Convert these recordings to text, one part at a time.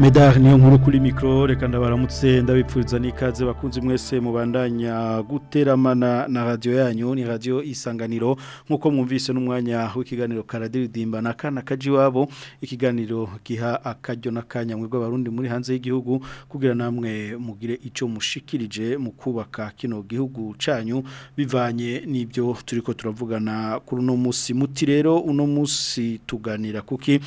Medar niyo nkuru kuri mikro reka ndabaramutse ndabipfuriza n'ikaze bakunzi mwese mubandanya guteramana na radio yanyu ni radio isanganiro. Nkuko mwumvise n'umwanya w'ikiganiro karadiridimba na kana kaji wabo ikiganiro giha akaryo n'akanya. Mwebwe abarundi muri hanze y'igihugu kugira namwe mugire ico mushikirije mu kubaka kino gihugu canyu bivanye n'ibyo turiko turavugana kuri uno musi. Muti rero uno musi tuganira kuki?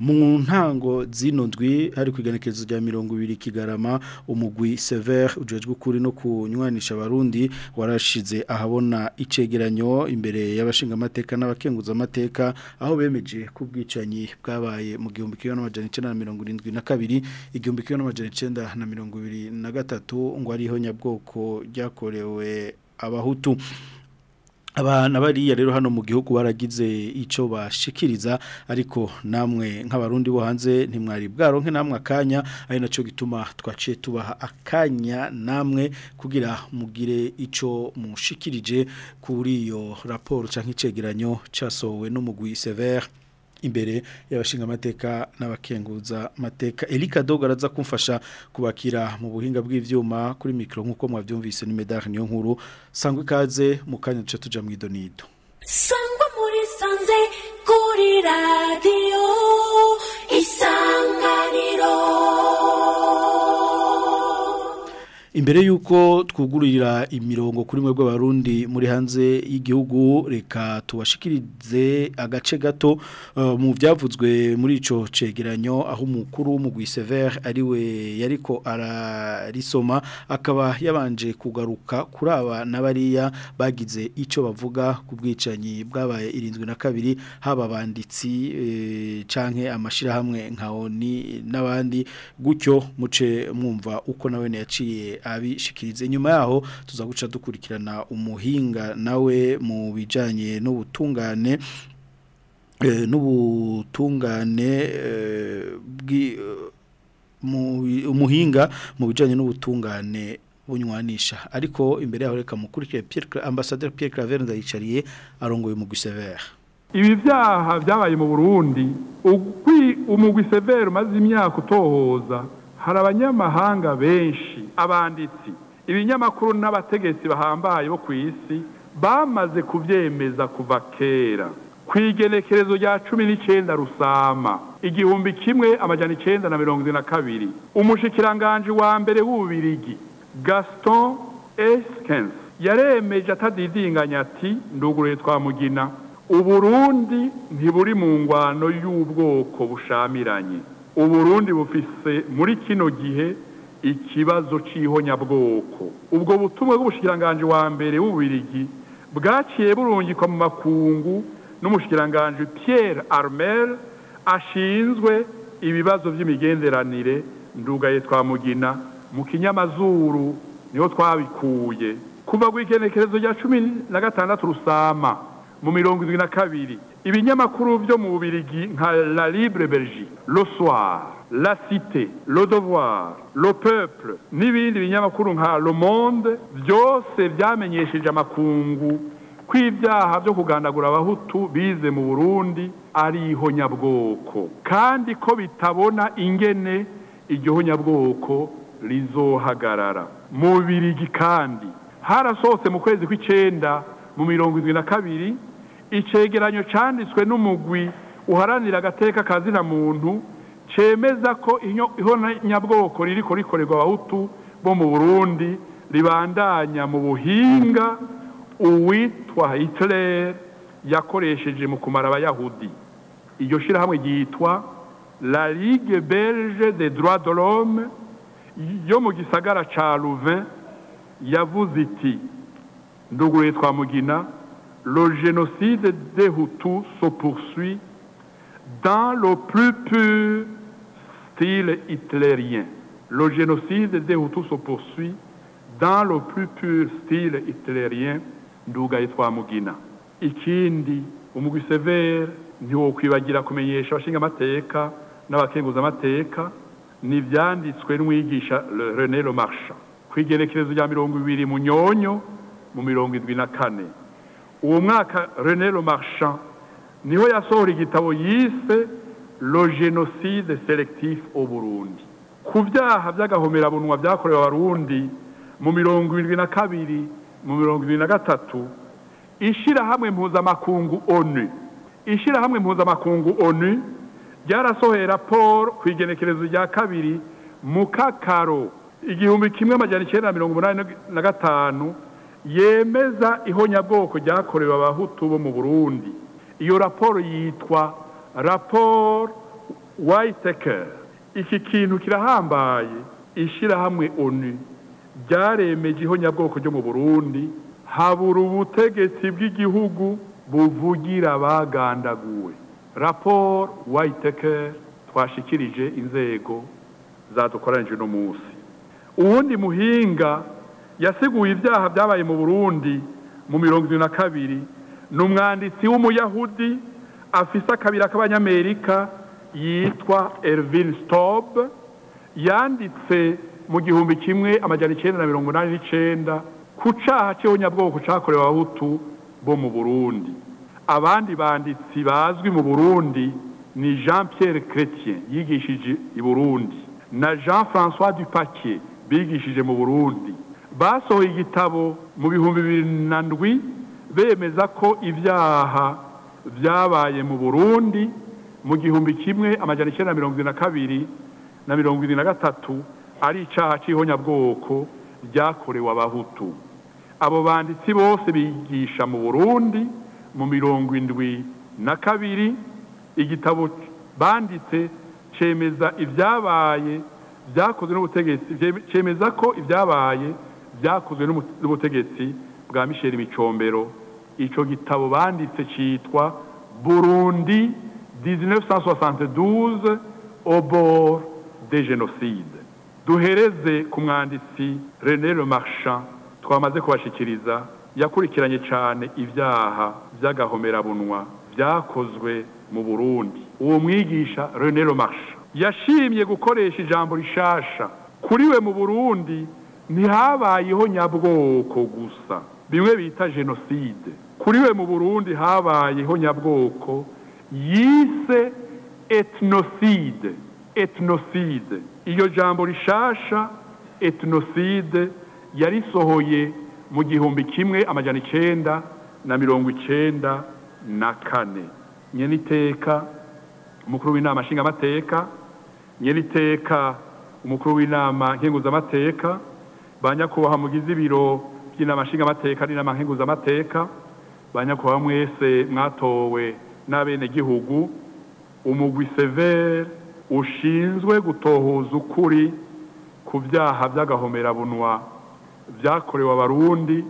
Mu ntango zino hari kwiganekerezo rya mirongo ibiri kigarama umugwi severe ujejwe ukuri no kunywanisha abarundi warashize ahabona icegeranyo imbere y'abashinga amateka n'abakenguza amateka aho bemeje ku bwicanyi bwabaye mu gihumbi kimwe n'amajana icenda na mirongo irindwi na kabiri igihumbi kimwe n'amajana icenda na mirongo ibiri na gatatu ngo ariho nyabwoko ryakorewe abahutu. Abana bariya rero hano mu gihugu baragize icyo bashikiriza ariko namwe nk'abarundi bo hanze ntimwari bwaronke namwe akanya ari na cyo gituma twaciye tubaha akanya namwe kugira mugire icyo mushikirije kuri iyo raporo cyangwa icegeranyo cyasohowe n'umugwi severe. Imbere y'abashinga amateka n'abakenguza amateka. Elika Dogo araza kumfasha kubakira mu buhinga bw'ivyuma kuri micro nk'uko mwavyumvise ni medal niyo nkuru sangwe kaze mu kanya duce tuja mu idonido. Sangwa muri sanze kuri radio isanganiro Imbere yuko twugururira imirongo kuri mwe bw'abarundi muri hanze y'igihugu reka tubashikirize agace gato uh, mu byavuzwe muri ico cegeranyo aho umukuru w'umugwi Sever ari we yariko ararisoma akaba yabanje kugaruka kuri aba n'abariya bagize ico bavuga ku bwicanyi bwabaye irindwi na kabiri haba banditsi e, canke amashira hamwe nka ONI n'abandi gutyo muce mwumva uko nawe yaciye abishikirize. Nyuma yaho tuza guca dukurikirana umuhinga nawe mu bijanye n'ubutungane eh, n'ubutungane eh, umuhinga mu bijanye n'ubutungane bunywanisha. Ariko imbere yaho reka mukurikire ambassadeur Pierre Claver ndayicariye arongoye mu Gusever ibi byaha byabaye mu Burundi. Umugwi Sever maze imyaka utohoza hari abanyamahanga benshi abanditsi ibinyamakuru n'abategetsi bahambaye bo ku isi bamaze kubyemeza kuva kera. Ku igenekerezo rya cumi n'icyenda rusama igihumbi kimwe amajana icyenda na mirongo ine na kabiri umushikiranganji wa mbere w'ububirigi gaston esikens yaremeje atadidinganya ati nduguruye twamugina uburundi ntiburi mu ngwano y'ubwoko bushamiranye. Uburundi bufise muri kino gihe ikibazo c'ihonyabwoko. Ubwo butumwa bw'ubushikiranganje wa mbere w'ububirigi bwaciye burungikwa mu makungu n'umushikiranganje Pierre Armel ashinzwe ibibazo by'imigenderanire ndugaye twamugina mu kinyamazuru ni ho twabikuye. Kuva ku ikenekerezo rya cumi na gatandatu rusama mu mirongo irindwi na kabiri ibinyamakuru byo mu bubirigi nka la libre belgique le soir la cité le devoir le peuple n'ibindi binyamakuru nka le monde byose byamenyesheje amakungu. Ko ibyaha byo kugandagura abahutu bize mu burundi ari ihonyabwoko kandi ko bitabona ingene iryo honyabwoko rizohagarara. Mu bubirigi kandi harasohotse mu kwezi kw'icenda mu mirongo irindwi na kabiri icegeranyo cyanditswe n'umugwi uharanira agateka kazina muntu cemeza ko inyo- ihonyabwoko ririko rikorerwa abahutu bo mu burundi ribandanya mu buhinga uwitwa hitler yakoresheje mu kumara abayahudi. Iryo shirahamwe ryitwa la ligue belge des droits de l'homme yo mu gisagara ca louvain yavuze iti nduguruye twamugina le génocide des hutus se poursuit dans le plus pur style hitlérien. Le génocide des Hutus se poursuit dans le plus pur style hitlérien ndugaye twamugina ikindi ni René Le Marchand kw'igerekerezo rya mirongo ibiri mu na kane uwo mwaka René Le Marchand. Niho yasohora igitabo yise le génocide sélectif au Burundi. Ku byaha by'agahomerabunwa byakorewe abarundi mu mirongo irindwi na kabiri mu mirongo irindwi na gatatu. Ishirahamwe mpuzamakungu onu. Ishirahamwe mpuzamakungu onu ryarasohoye raporo ku igenekerezo rya kabiri mu kakaro igihumbi kimwe amajana icyenda na mirongo umunani na gatanu. Yemeza ihonyabwoko ryakorewe abahutu bo mu burundi. Iyo raporo yitwa raporo whitaker. Iki kintu kirahambaye. Ishirahamwe onu. Ryaremeje ihonyabwoko ryo mu burundi. Habura ubutegetsi bw'igihugu buvugira abagandaguwe raporo whitaker twashikirije inzego zadukoranije uno munsi. Uwundi muhinga yasiguye ibyaha byabaye mu burundi mu mirongo irindwi na kabiri. Ni umwanditsi w'umuyahudi afise akabira k'abanyamerika yitwa Ervin Stob yanditse mu gihumbi kimwe amajana icyenda na mirongo inani n'icenda ku caha c'ihonyabwoko cakorewe abahutu bo mu burundi. Abandi banditsi bazwi mu burundi ni jean pierre chrétien yigishije i burundi na jean françois dupaquier bigishije mu burundi. Basohoye igitabo mu bihumbi bibiri na ndwi bemeza ko ibyaha byabaye mu burundi mu gihumbi kimwe amajana icyenda na mirongo irindwi na kabiri na mirongo irindwi na gatatu ari icaha c'ihonyabwoko ryakorewe abahutu. Abo banditsi bose bigisha mu burundi mu mirongo indwi na kabiri igitabo banditse cemeza ibyabaye byakozwe n'ubutegetsi cemeza ko ibyabaye byakozwe n'ubutegetsi bwa michel micombero. Ico gitabo banditse citwa burundi 1972 au bord des génocides. Duhereze ku mwanditsi rené le marchand. Twamaze kubashikiriza yakurikiranye cyane ibyaha by'agahomerabunwa byakozwe mu burundi. Uwo mwigisha rené le marchand yashimye gukoresha ijambo rishasha. Kuri we mu burundi ntihabayeho nyabwoko gusa. Bimwe bita jenoside. Kuri we mu burundi habayeho nyabwoko yise etnoside. Etnoside. Iyo jambo rishasha etnoside yarisohoye mu gihumbi kimwe amajana icenda na mirongo icenda na kane. Nyeniteka umukuru w'inama nshingamateka nyeniteka umukuru w'inama nkenguzamateka ba nyakubahwa mugize ibiro by'inama nshingamateka n'inama nkenguzamateka ba nyakubahwa mwese mwatowe n'abenegihugu. Umugwi severe ushinzwe gutohoza ukuri ku byaha by'agahomerabunwa byakorewe abarundi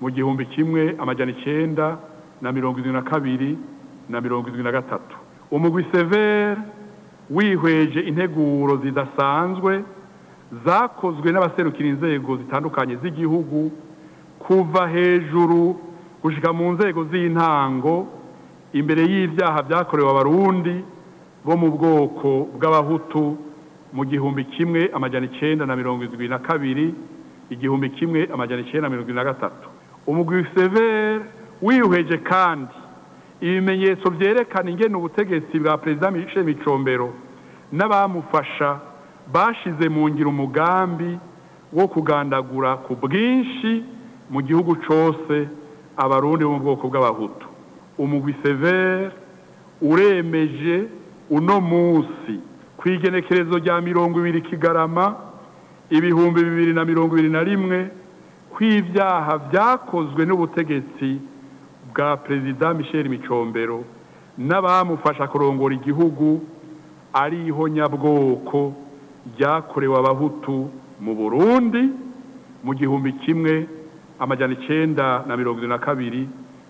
mu gihumbi kimwe amajana icenda na mirongo irindwi na kabiri na mirongo irindwi na gatatu. Umugwi severe wihweje integuro zidasanzwe zakozwe n'abaserukira inzego zitandukanye z'igihugu kuva hejuru gushika mu nzego z'intango imbere y'ibyaha byakorewe abarundi bo mu bwoko bw'abahutu mu gihumbi kimwe amajana icenda na mirongo irindwi na kabiri igihumbi kimwe amajana icenda na mirongo irindwi na gatatu. Umugwi severe wihweje kandi. Ibimenyetso vyerekana ingene ubutegetsi bwa perezida michel micombero n'abamufasha bashize mu ngiro umugambi wo kugandagura ku bwinshi mu gihugu cose abarundi bo mu bwoko bw'abahutu. Umugwi severe uremeje uno musi ku igenekerezo rya mirongo ibiri kigarama ibihumbi bibiri na mirongo ibiri na rimwe kw'ibyaha byakozwe n'ubutegetsi bwa perezida michel micombero n'abamufasha kurongora igihugu ari ihonyabwoko ryakorewe abahutu mu burundi mu gihumbi kimwe amajyana icyenda na mirongo irindwi na kabiri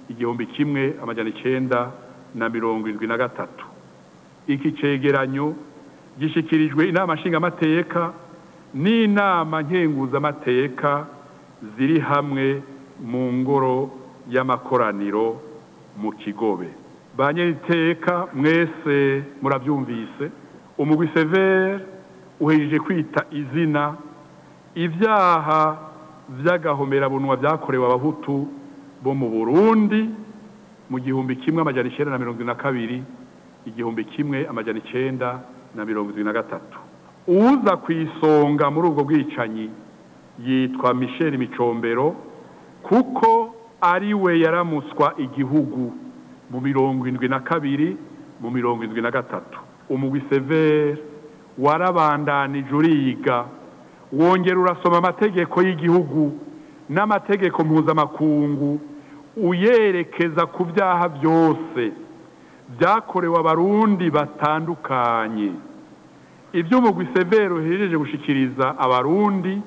igihumbi kimwe amajyana icyenda na mirongo irindwi na gatatu. Iki cegeranyo gishyikirijwe inama nshingamateka n'inama nkenguzamateka ziri hamwe mu ngoro y'amakoraniro mu kigobe. Ba iteka mwese murabyumvise. Umugwi severe. Uhejeje kwita izina ibyaha by'agahomerabunwa byakorewe abahutu bo mu burundi mu gihumbi kimwe amajyana icyenda na mirongo na kabiri igihumbi kimwe amajyana icyenda na mirongo irindwi na gatatu. Uza ku isonga muri ubwo bwicanyi yitwa michel micombero kuko ari we yaramuswa igihugu mu mirongo irindwi na kabiri mu mirongo irindwi na gatatu. Umugwi severe. Warabandanije uriga. Wongera urasoma amategeko y'igihugu n'amategeko mpuzamakungu uyerekeza ku byaha byose byakorewe abarundi batandukanye. Iby'umugwi severe uhereje gushikiriza abarundi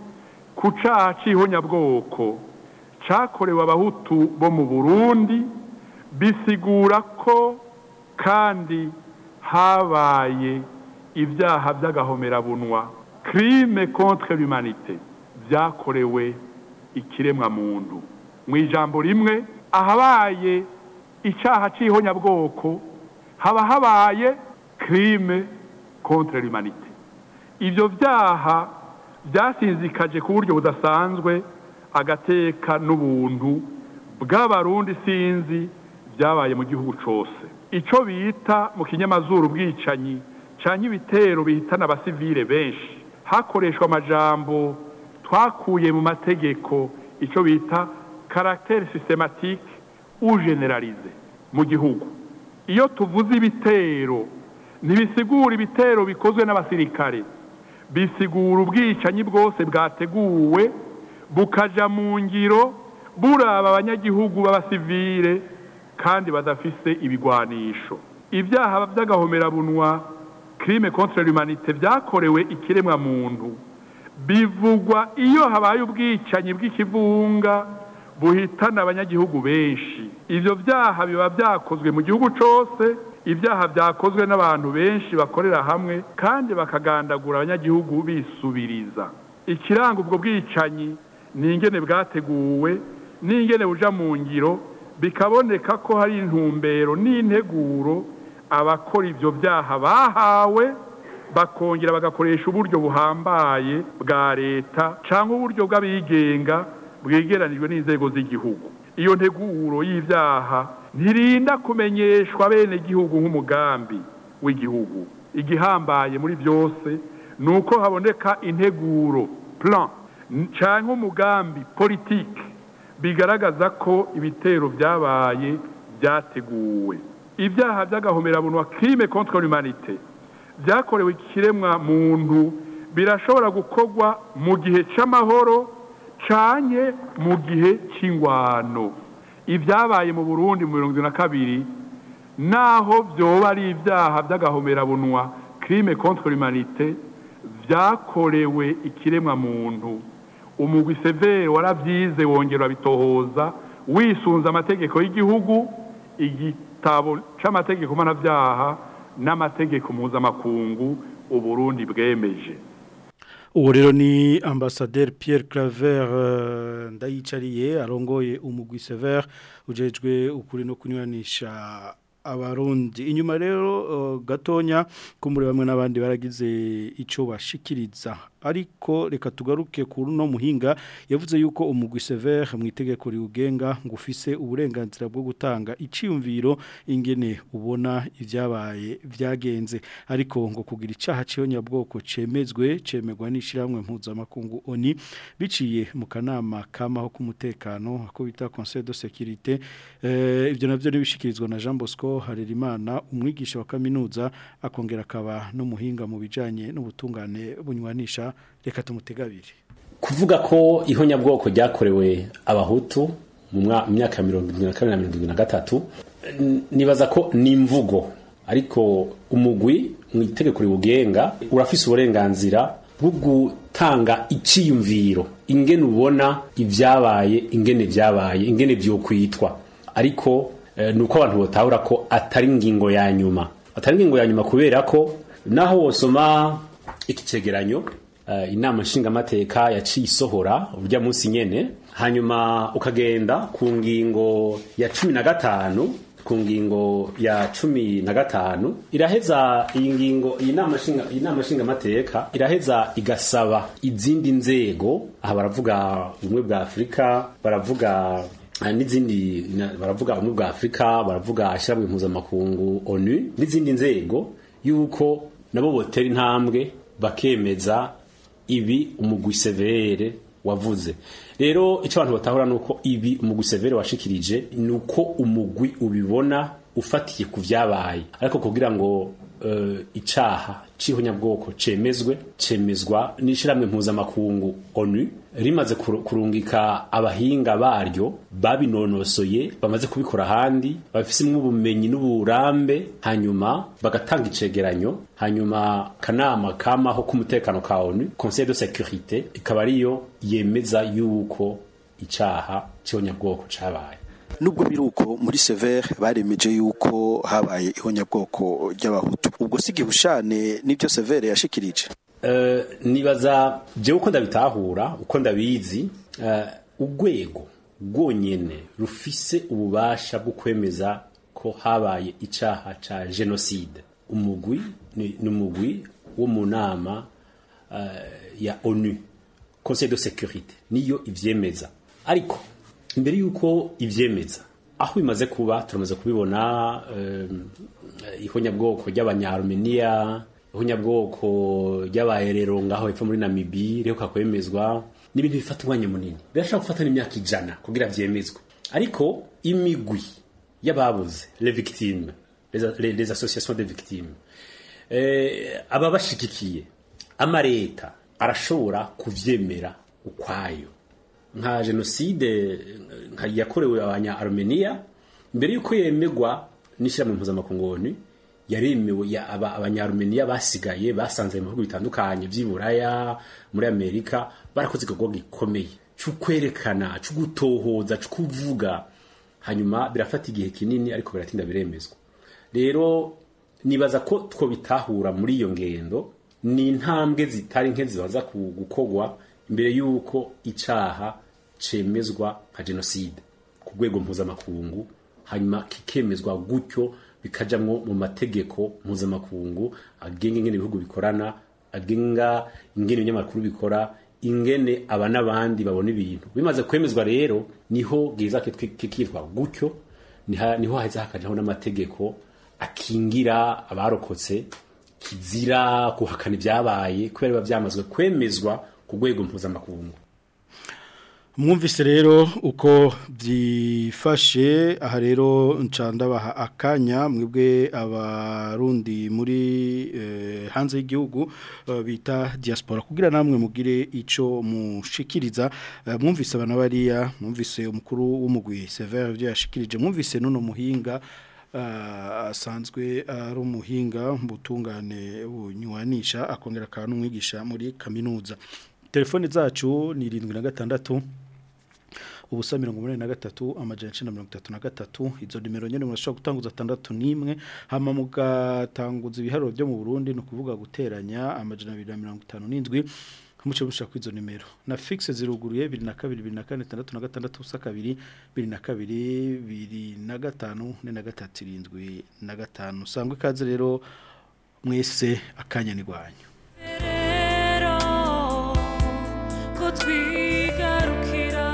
ku cyaha cy'ihonyabwoko cyakorewe abahutu bo mu burundi bisigura ko kandi habaye ibyaha by'agahomerabunwa crime contre l'humanité byakorewe ikiremwamuntu. Mu ijambo rimwe ahabaye icyaha cy'ihonyabwoko haba habaye crime contre l'humanité. Ibyo byaha byasinzikaje ku buryo budasanzwe agateka n'ubuntu bw'abarundi sinzi byabaye mu gihugu cyose. Icyo bita mu kinyamazuru ubwicanyi cyangwa ibitero bihitana abasivile benshi. Hakoreshwa amajambo twakuye mu mategeko icyo bita systématique ou généralisé mu gihugu. Iyo tuvuze ibitero ntibisigura ibitero bikozwe n'abasirikare. Bisigura ubwicanyi bwose bwateguwe bukaja mu ngiro buraba abanyagihugu b'abasivile kandi badafise ibigwanisho. Ibyaha by'agahomerabunwa crime contre l'humanité byakorewe ikiremwa muntu bivugwa iyo habaye ubwicanyi bw'ikivunga buhitana abanyagihugu benshi. Ivyo byaha biba byakozwe mu gihugu cose ibyaha byakozwe n'abantu benshi bakorera hamwe kandi bakagandagura abanyagihugu bisubiriza. Ikiranga ubwo bwicanyi ni ingene bwateguwe n'ingene buja mu ngiro bikaboneka ko hari intumbero n'integuro abakora ivyo byaha bahawe bakongera bagakoresha uburyo buhambaye bwa leta cyangwa uburyo bw'abigenga bwegeranijwe n'inzego z'igihugu. Iyo nteguro y'ibyaha ntirinda kumenyeshwa bene gihugu nk'umugambi w'igihugu. Igihambaye muri byose ni uko haboneka integuro plan cyangwa umugambi politike bigaragaza ko ibitero byabaye byateguwe ibyaha by'agahomerabunwa crime contre l'humanité. Byakorewe ikiremwa muntu birashobora gukorwa mu gihe cy'amahoro canye mu gihe cy'ingwano ibyabaye mu burundi mu mirongo na kabiri naho byoba ari ibyaha by'agahomerabunwa crime contre l'humanité byakorewe ikiremwa muntu. Umugwi severe warabyize wongera bitohoza wisunze amategeko y'igihugu igitabo c'amategeko mpanabyaha n'amategeko mpuzamakungu uburundi bwemeje. Ubu rero ni ambasaderi Pierre Claver ndayicariye arongoye umugwi severe ujejwe ukuri no kunyuranisha abarundi. Inyuma rero gatonya kumuri bamwe n'abandi baragize icyo bashikiriza. Ariko reka tugaruke ku no muhinga. Yavuze yuko umugwi Sever mu itegeko riugenga ngo ufise uburenganzira bwo gutanga iciyumviro ingene ubona ivyabaye vyagenze. Ariko ngo kugira icaha cyonyabwoko cemezwe cemegwa n'ishiramwe mpuzamakungu ONI biciye mu kanama kamaho k'umutekano ako bita Conseil de sécurité eh, ivyo navyo nibishikirizwa na Jean Bosco Harerimana umwigisha wa kaminuza akongera akaba no muhinga mu bijanye n'ubutungane bunywanisha reka tumutegabire. Kuvuga ko ihonyabwoko ryakorewe abahutu mu myaka ya mirongo irindwi na kabiri na mirongo irindwi na gatatu nibaza ko ni imvugo ariko umugwi mu itegeko riwugenga urafise uburenganzira bwo gutanga iciyumviro. Ingene ubona ibyabaye ingene byabaye ingene byokwitwa ariko eh, ni uko abantu batahura ko atari ingingo ya nyuma. Atari ingingo ya nyuma kubera ko naho wosoma iki cegeranyo eh, inama nshingamateka yaciye isohora urya munsi nyene. Hanyuma ukagenda ku ngingo ya cumi na gatanu ku ngingo ya cumi na gatanu iraheza iyi ngingo iyi nama nshingamateka iraheza igasaba izindi nzego aha baravuga ubumwe bwa afurika baravuga Ah, n'izindi baravuga ubumwe bwa afurika baravuga ishyirahamwe mpuzamakungu onu n'izindi nzego yuko nabo botera intambwe bakemeza ibi umugwi severe wavuze. Rero icyo abantu batahura ni uko ibi umugwi severe washikirije ni uko umugwi ubibona ufatiye ku byabaye ariko kugira ngo uh, icaha c'ihonyabwoko cemezwe cemezwa n'ishiramwe mpuzamakungu onu rimaze kuru- kurungika abahinga baryo babinonosoye bamaze kubikora ahandi bafisemwo ubumenyi n'uburambe hanyuma bagatanga icegeranyo hanyuma kanama kamaho k'umutekano ka onu conseil de sécurité ikaba ariyo yemeza yuko icaha c'ihonyabwoko cabaye. Nubwo biruko muri severe baremeje yuko habaye ihonyabwoko ry'abahutu. Ubwo si gihushane n'ibyo severe yashikirije? Eh, nibaza jewe uko ndabitahura uko ndabizi. Eh, urwego rwonyene rufise ububasha bwo kwemeza ko habaye icaha ca genocide. Umugwi ni umugwi wo mu nama eh, ya onu conseil de sécurité. Niyo ivyemeza. Ariko imbere yuko ivyemeza aho bimaze kuba turamaze kubibona eh, ihonyabwoko ry'abanyarumeniya ihonyabwoko ry'abayerero ngaho hepfo muri namibi riheruka kwemezwa ni ibintu bifata umwanya munini. Birashobora gufata n'imyaka ijana kugira vyemezwe. Ariko imigwi y'ababuze les victimes les, associations de victimes eh, aba bashigikiye amareta arashobora kuvyemera ukwayo. Nka jenoside yakorewe abanya armenia mbere yuko yemegwa n'ishyirahamwe mpuzamakungu onu yaremewe ya- aba- abanyarumeniya basigaye basanze mu bihugu bitandukanye by'i buraya muri amerika barakoze igikorwa gikomeye cyo kwerekana cyo gutohoza cyo kuvuga hanyuma birafata igihe kinini ariko biratinda biremezwa. Rero nibaza ko two bitahura muri iyo ngendo ni intambwe zitari nke zibaza gukorwa imbere y'uko icaha cemezwa nka jenoside ku rwego mpuzamakungu hanyuma kikemezwa gutyo bikajamwo mu mategeko mpuzamakungu agenga ingene ibihugu bikorana agenga ingene ibinyamakuru bikora ingene aba n'abandi babona ibintu. Bimaze kwemezwa rero ni ho bwiza kikitwa gutyo ni ho haheza hakajaho n'amategeko akingira abarokotse kizira guhakana ibyabaye kubera biba byamazwe kwemezwa ku rwego mpuzamakungu. Mwumvise rero uko byifashe aha rero ncandabaha akanya mwebwe abarundi muri eh, hanze y'igihugu eh, bita diaspora kugira namwe mugire ico mushikiriza. Eh, mwumvise abana bariya mwumvise umukuru w'umugwi Sever byo yashikirije mwumvise nuno muhinga asanzwe ari umuhinga mu butungane bunywanisha akongera akaba n'umwigisha muri kaminuza. Telefoni zacu ni irindwi na gatandatu ubusa mirongo umunani na gatatu amajana icenda mirongo itatu na gatatu. Izo nimero nyene murashobora gutanguza atandatu n'imwe. Hama mugatanguza ibiharuro byo mu Burundi ni ukuvuga guteranya amajana abiri na mirongo itanu n'indwi. Muce mushaka kwizo nimero. Na fixe ziruguruye 22 24 6 na gatandatu usa kabiri 22 biri na gatanu ne na gatatu irindwi na gatanu. Sangwe ikaze rero mwese akanya ni gwanyu twigarukira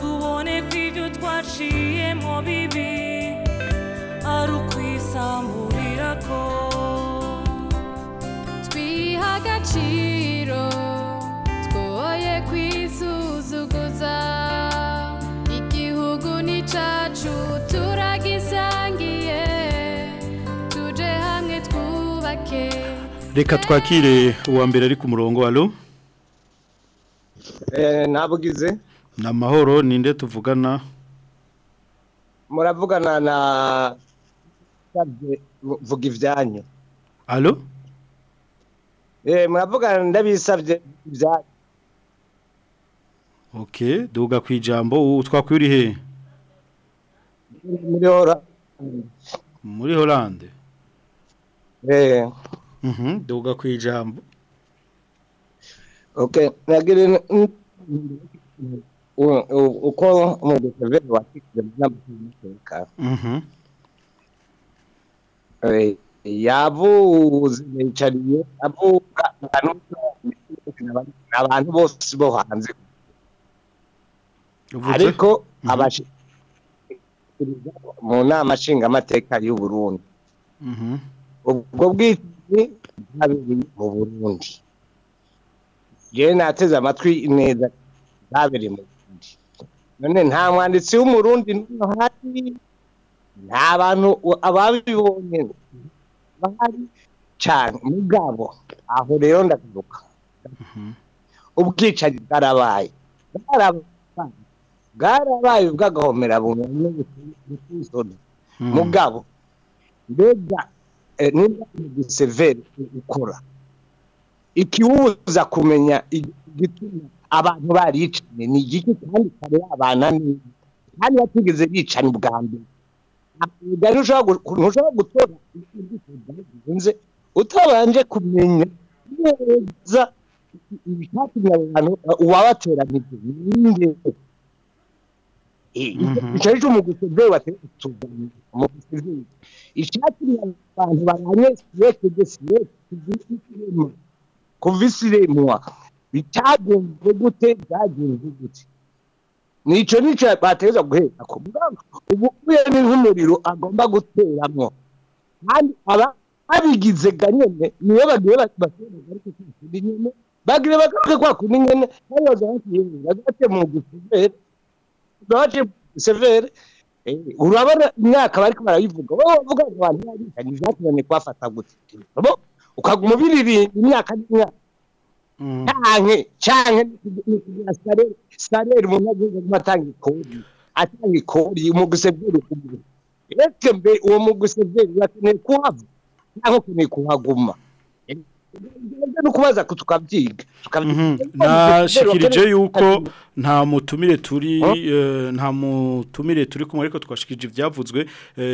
tubone ko ibyo twaciyemo bibi ari ukwisamburira ko twiha agaciro twoye kwisuzuguza igihugu ni turagisangiye tuje hamwe twubake reka twakire uwa mbere ari ku murongo alo nabugize ni amahoro ninde tuvugana? Muravugana na vuga ibyanyu alo muravugana ndabisabye ibyanyu ok duga ku ijambo. Twakwiri he? Muri hora muri horande eh. Duga ku ijambo. Ok nagire uko umudeseveri watikije mu nama y'umutekano yavuze yicariye avuga abantu bose bo hanze ariko abashikiriza mu nama nshingamateka y'u Burundi. Ubwo bwicanyi bwabiri mu Burundi. Jewe nateze amatwi neza. Bwabiri mu Burundi. None nta mwanditsi w'umurundi hari nta bantu ababibonye. Bahari cyane mugabo aho rero ndagaruka. Ubwicanyi bwarabaye. Bwarabaye. Bw'agahomera buntu n'ubusoni mugabo mbega niba giseveri ukora ikiwuza kumenya igituma abantu baricanye ni igiki kandi kare abana neza kandi batigeze bicana ubwa mbere ntushobora gutora ibyifuzo utabanje kumenya neza ibitatumye abantu uwabateranije ninde icyo cyo mu gusebye bateye mu gusebye icyatumye abantu baranye siyete de siyete kuva isiremwa bitagenze gute byagenze gute nico nico bateza guhera ko ubu uye ni nk'umuriro agomba guteramwo kandi aba abigize ganyene niyo bagiye basubira ariko kindi nyene bagire bagaruke kwa kundi nyene bayoza bakiye bagate mu gusevere baje severe urabona imyaka bariko barayivuga bo bavuga ngo abantu barikanye byatumye kwafata gute. Bo ukaguma ubiririmba imyaka n'imyaka canke canke sarere sarere umunyagihugu aguma atanga ikori atanga ikori umuguseveri kumwe. Eke mbe uwo muguseveri bakeneye kuhava? Cyangwa ukeneye kuhaguma. No kubaza ko tukabyiga nashikirije yuko nta mutumire turi nta mutumire turi kumwe ariko twashikirije ibyavuzwe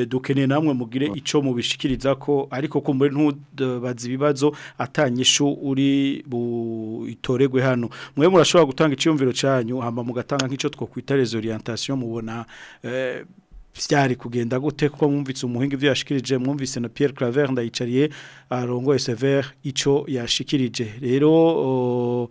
dukeneye namwe mugire icyo mubishikiriza ko ariko kumbure ntubaze ibibazo atanyishu uri buitoregwe hano. Mwe murashobora gutanga icyumviro cyanyu hamba mugatanga nk'icyo twokwita les orientation mubona byari kugenda gute ko mwumvise umuhinga ibyo yashikirije mwumvise na Pierre Claver ndayicariye arongoye Sever ico yashikirije. Rero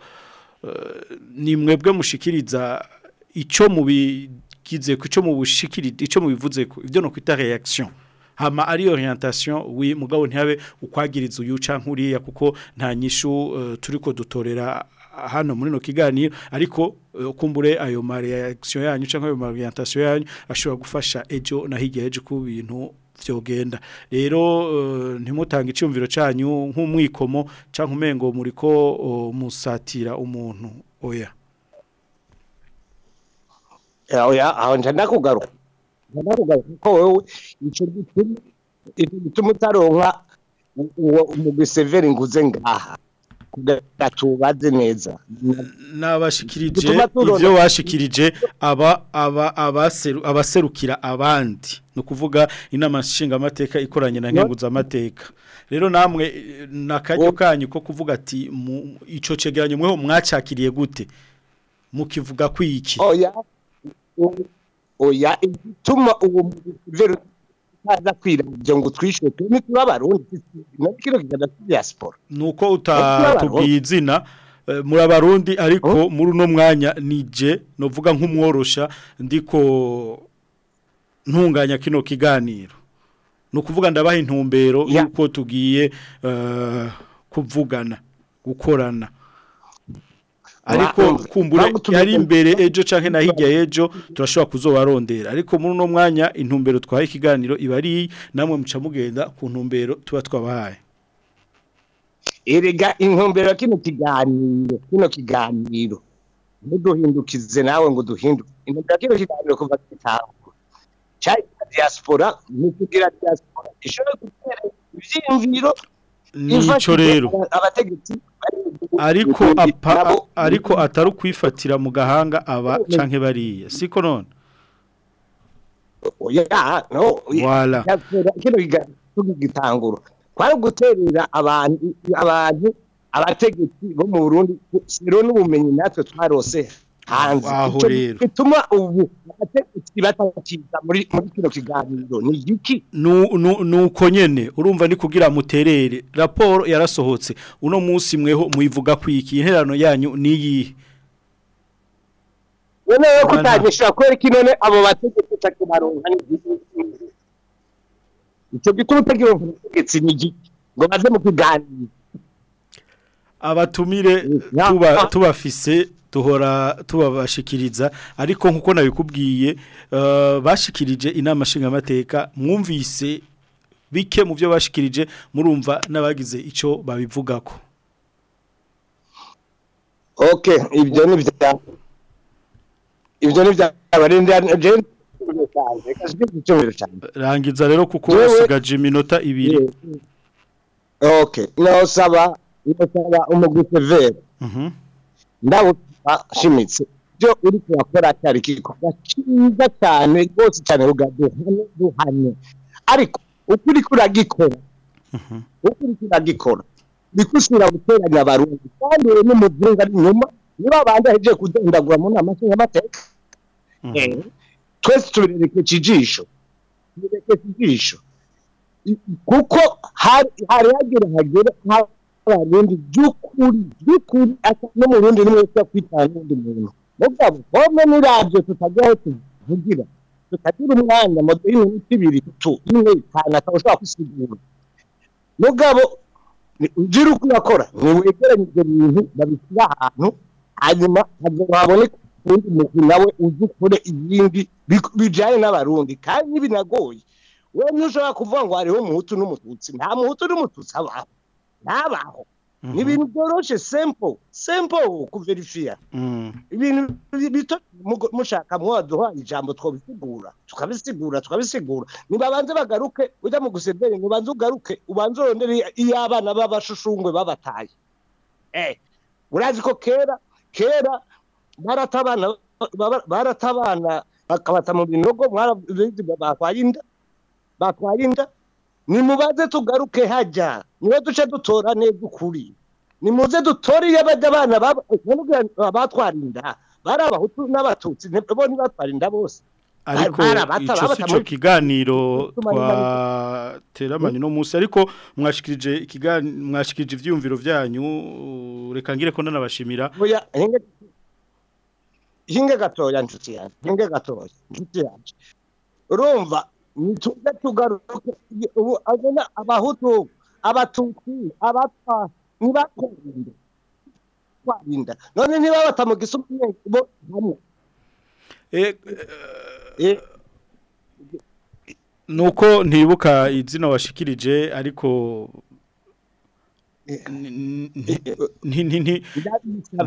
ni mwebwe mushikiriza ico mubigize ku ico mubushikirije ico mubivuze ko ivyo no kwita reaction hama ari orientation wi mugabo ntihabe ukwagiriza uyu canke kuko nta nyishu uh, turiko dutorera hano muri no kiganiro. Ariko kumbure ayo reaction yanyu canke ayo orientation yanyu ashobora gufasha ejo na hirya ejo ku bintu vyogenda. Rero uh, ntimutanga icumviro canyu nk'umwikomo canke umengo muriko uh, musatira umuntu. Oya. Oya aho njana kugaruka njana kugaruka ko wewe ico gituma gituma utaronka uwo umugiseveri nguze ngaha gatubaze neza nabashikirije ivyo washikirije aba aba abaseru abaserukira abandi. No kuvuga inama nshinga amateka ikoranye na nkenguza amateka rero namwe nakaryo kanyu ko kuvuga ati ico cegeranyo mweho mwacakiriye gute? Mukivuga kwiki oya oya ituma uwo muvero baza kwirabyo ngo twishyure tubone tuba abarundi. Nabikiro kigana diaspora. Nuko utatubwiye izina eh, muri abarundi ariko muri uno mwanya nije novuga nk'umworosha ndiko ntunganya kino kiganiro. Ni ukuvuga ndabaha intumbero y'uko tugiye eh, kuvugana gukorana. Ariko bagutumye yari imbere ejo canke na hirya y'ejo turashobora kuzobarondera. Ariko muri uno mwanya intumbero twaye ikiganiro iba ari namwe muca mugenda ku ntumbero tuba twabahaye. Erega intumbero kino kiganiro kino kiganiro. Ntiduhindukize nawe ngo duhinduke. Intumbero kino kiganiro kuva gitangura cyari diaspora ntitugira diaspora ishobora gutera ivyiyumviro nico rero. abategetsi ariko apa ariko atari kwifatira mu gahanga aba canke bariya. Siko none? Oya no diaspora kino tugitangura kwari guterera abantu abantu abategetsi bo mu Burundi sero n'ubumenyi natwe twarose. Hanze. Bituma ubu abategetsi batakiza muri muri kino kiganiro? Ni igiki Nu- nu- nuko nyene urumva ni kugira muterere. Raporo yarasohotse. Uno munsi mweho muyivuga kwiki interano yanyu niyi none yo Bana. kutanyishura kubera iki none abo bategetsi takibaronka ni icyo gituma utagira ubutegetsi ni igiki ngo baze mu kiganiro. Abatumire tuba tubafise tuhora tubabashikiriza ariko nk'uko nabikubwiye eh, bashikirije inama nshingamateka mwumvise bike mu byo bashikirije murumva n'abagize ico babivugako. Okay ibyo ni bya ibyo ni bya rangiza rero kuko usigaje iminota ibiri. Okay nosaba nosaba umugwi severe. Mhm. Shimitse. Byo uri kurakora cyari kikorwa cyiza cyane rwose cyane duhane ariko uko uri kuragikora uko uri kuragikora bikusubira guteranya abarundi. Kandi we n'umuzungu ari inyuma niba abandi ahejeje kudendagura mu nama nshingamateka Eh, twese tubireke kijisho tubireke kijisho I- kuko hari hagera hagera abarundi by'ukuri by'ukuri ata n'umurundi nimwe wese kwitana n'undi muntu. Mugabo pome n'irabyo tutagira aho tuvugira. Tutagira umwanya moto y'iminota ibiri tu imwe itanu akaba ushobora kwisigura. Mugabo ugira uko urakora ntiwegeranye ibyo bintu babishyira ahantu hanyuma ntabwo haboneka undi muntu nawe uzi ukore ibindi bi- bijyanye n'abarundi. Kandi ntibinagoye we ntushobora kuvuga ngo hariho umuhutu n'umututsi. Nta muhutu n'umututsi abaho ntabaho ni ibintu byoroshye sempo sempo kuverifiya ibintu bi- bito mushaka mwaduha ijambo twabisigura tukabisigura tukabisigura nibabanze bagaruke ujya mu gusederi nibanze ugaruke ubanze urondere iyo abana b'abashushungwe babataye. Eh urazi ko kera kera barata abana baba- barata abana bakabata mu binogo batwaye inda batwaye inda nimubaze tugaruke hajya. Niwe duce dutora neza ukuri. Nimuze dutore iyo bajya abana batwara inda. Bari abahutu n'abatutsi bo ntibatwara inda bose. Ariko babata sico muri- kiganiro twateramanye no munsi. Ariko mwashikirije ivyumviro vyanyu reka ngire ko nanabashimira hinge gatoya nshuti yanjye hinge gatoya nshuti yanjye. Urumva nituze tugaruke abahutu abatutsi abatwa ntibakunda twarinda none niba bata mu gisumye bo hamwe Eh, nuko ntibuka izina washikirije ariko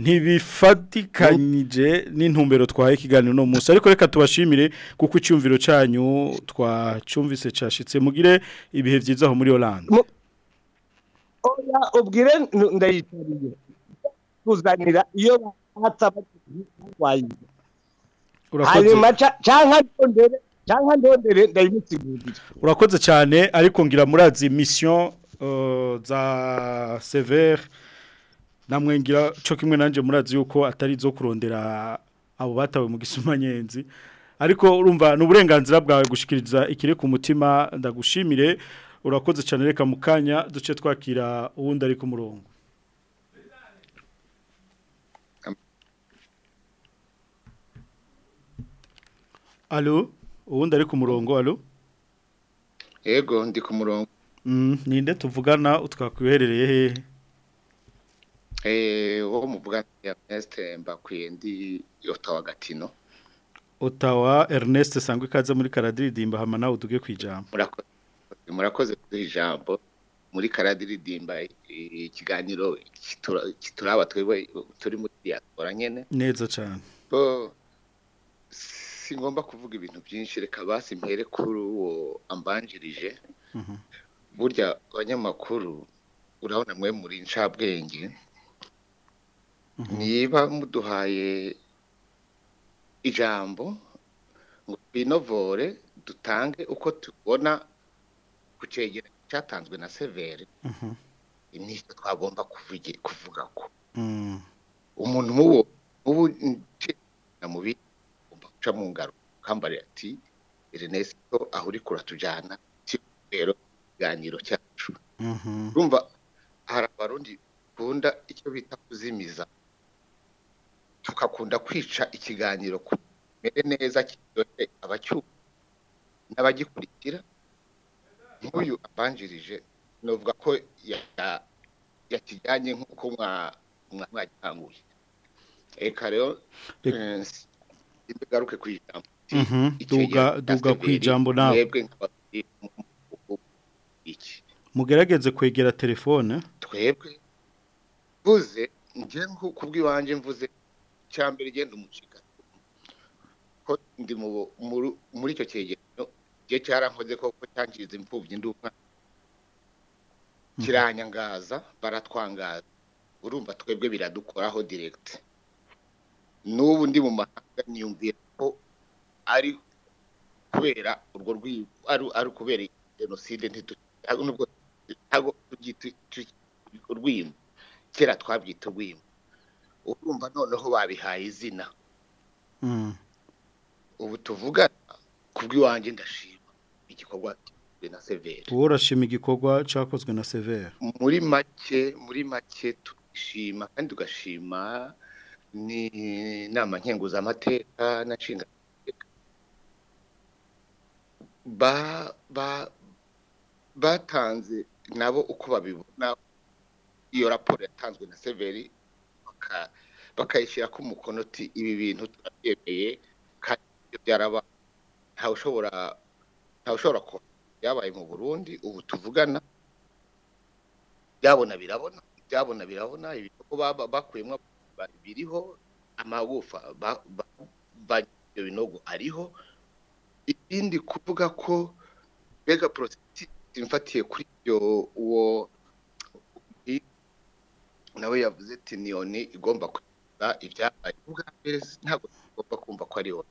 ntibifatikanyije n'intumbero twaye ikiganiro no munsi. Ariko reka tubashimire kuko icyumviro cyanyu twacumvise cashitse mugire ibihe byiza aho muri oya ubwire ndayitariye kuzanira iyo bata barwaye hanyuma canka ndondere canka ndondere ndayimusigurira. Urakoze cyane ariko ngira murazi uh, za severi namwengira cyo kimwe nanjye murazi yuko atari izo kurondera abo batawe mu gisumanyenzi. Ariko urumva ni uburenganzira bwawe gushyikiriza ikiri ku mutima. Ndagushimire. Urakoze cyane. Reka mu kanya duce twakira uwundi ari ku murongo. Alo uwundi ari ku murongo. Alo yego ndi ku murongo. Ninde tuvugana utwakwiherereye hehe? Eh wo muvuga ya Ernest mbakwiye ndi Gatino. Ottawa Ernest sangwe ikaze muri karadiridimba hama nawe uduge kwijambo murakoze murakoze kuduha ijambo. Muri karadiridimba ikiganiro kitura- kituraba twebwe turi muri diaspora nyene. Neza cyane bo singomba kuvuga ibintu byinshi reka basi mpere kuri uwo ambanjirije. Mhm. Burya abanyamakuru urabona mwe muri ncabwenge niba muduhaye ijambo ngo twinovore dutange uko tubona ku cyegeranyo cyatanzwe na severe Mhm. ni cyo twagomba kuvuga ko Mm. umuntu mubo ubu na mubi ugomba guca mu ngaro kambarira ati Ernesto aho uri kuratujana rero ikiganiro cyacu. Mhm. urumva hari abarundi bakunda icyo bita kuzimiza. Tukakunda kwica ikiganiro kumere neza kiryohe abacyumva n'abagikurikira. Nk'uyu abanjirije novuga ko ya- yakijyanye nk'uko mwa- mwa- mwagitanguye. Reka rero eh, garuke ku ijambo. Mhm. duga duga kwijambo nawe mwebwe nk'ababyeyi mu- mu- mu- iki? Mugerageze kwegera telefone. Twebwe mvuze njye nko kubw'iwanje mvuze cya mbere genda umucika ko ndi mu muri- icyo cyegeranyo gihe cyarankoze koko cyangiriza imfubyi nduka kiranyangaza baratwangaza. Urumva twebwe biradukoraho direct. N'ubu ndi mu mahanga niyumvira ko ari kubera urwo rwibo ari ari kubera jenoside ntitu ari nubwo ntabwo tubyita tu- urwimo. Kera twabyita urwimo. Urumva noneho babihaye izina. Mm. ubu tuvugana kubw'iwanjye ndashima igikorwa na severe. Uwo urashima igikorwa cyakozwe na Severe. Muri make muri make turishima kandi tugashima ni inama nkenguzamateka na nshingamateka ba batanze nabo uko babibona. Iyo raporo yatanzwe na severi baka- bakayishyira ku mukono uti ibi bintu turabyemeye kandi ibyo byaraba ntawe ushobora ntawe ushobora ko byabaye mu burundi ubu tuvugana byabona birabona byabona birabona baba bakuyemo ba- biriho amagufa ibyo binogo ariho. Ikindi kuvuga ko mbega porositi mfatiye kuri ibyo uwo nawe yavuze ati niyoni igomba kugira ibyabaye. Ubwa mbere ntabwo tugomba kumva ko ari yoni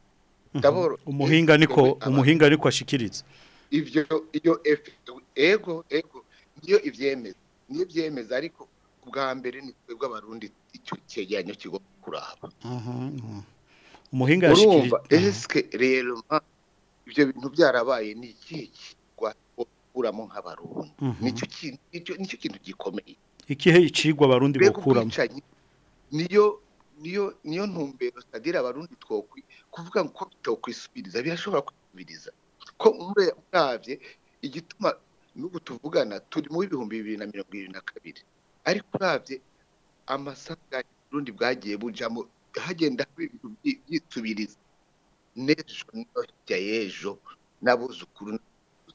D'abord, umuhinga niko umuhinga niko ashikiriza ibyo iyo efe ego ego niyo ibyemeza. Niyo ibyemeza ariko ubwa mbere ni twebwe abarundi icyo cyegeranyo kigomba kuraba. Mhm. umuhinga urumva yashikiriza eske rero ibyo bintu byarabaye ni ikihe kigwa kuramo nk'abarundi. Mhm. ni cyo kintu ni cyo kintu gikomeye. Ikihe icigwa abarundi bokuramo niyo niyo niyo ntumbero sadira abarundi twokwi kuvuga ngo ko bitokwisubiriza birashobora kwisubiriza. Ko muravye igituma n'ubu tuvugana turi mu bihumbi bibiri na mirongo ibiri na kabiri. Ariko uravye amasanganya Burundi bwagiye bujamo hagenda ibintu byisubiriza. N'ejo no hirya y'ejo n'abuzukuru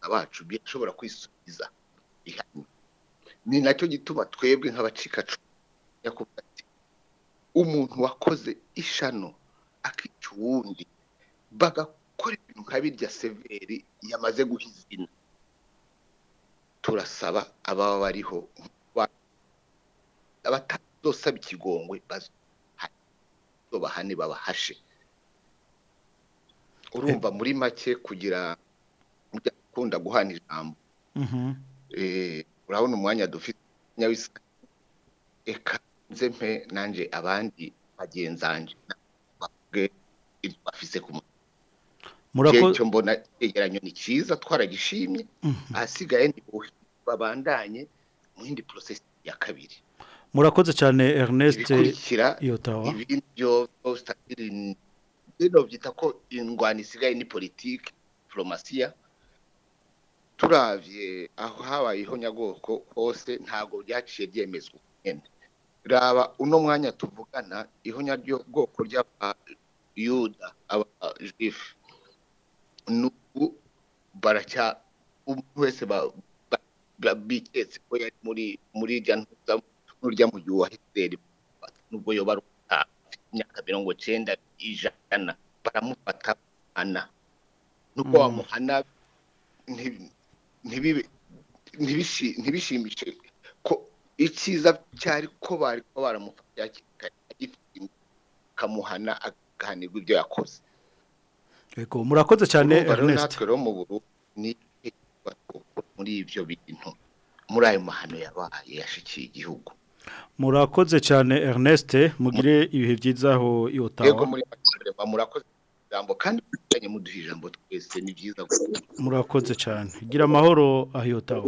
n'abuzukuruza bacu birashobora kwisubiza ni na cyo gituma twebwe nk'abacikacumu umuntu wakoze ishano akica uwundi bagakora ibintu nka birya severi yamaze guha izina. Turasaba ababa bariho ba- abatazosaba ikigongwe bahane babahashe urumva muri make kugira mujya gukunda guhana ijambo. Mhm. eh, urabona umwanya dufite nyawisa eka nze mpe nanje abandi bagenzanje. Bavuge ibyo bafise ku Murako- cyo mbona icyegeranyo ni cyiza twaragishimye. Mhm. ahasigaye ni babandanye mu yindi process ya kabiri. Murakoze cyane Ernest Yotawa. ibindi byo byita ko ingwani isigaye ni politiki diplomasiya turavye aho habayeho nyagoko hose ntabwo byaciye byemezwa raba uno mwanya tuvugana ihonya ry'ubwoko ry'abayuda abajifu nubu baracya umuntu wese biketse ko yari muri muri irya ntuza n'urya mu gihe wa Hitler nubwo yoba ari imyaka mirongo cenda ijana baramufata ana nubwo Mm. Ntibishimishe ko icyiza cyari ko bari ko baramufata kamuhana agahanirwa ibyo yakoze. Ego murakoze cyane Ernest. rero mu Burundi ni muri ibyo bintu muri ayo mahano yabaye yashikiye igihugu. Murakoze cyane Ernest. Mugire ibihe byiza aho yego Ottawa. Muri murakoze ijambo kandi mujanye muduha ijambo twese ni byiza murakoze cyane. Gira amahoro aho Ottawa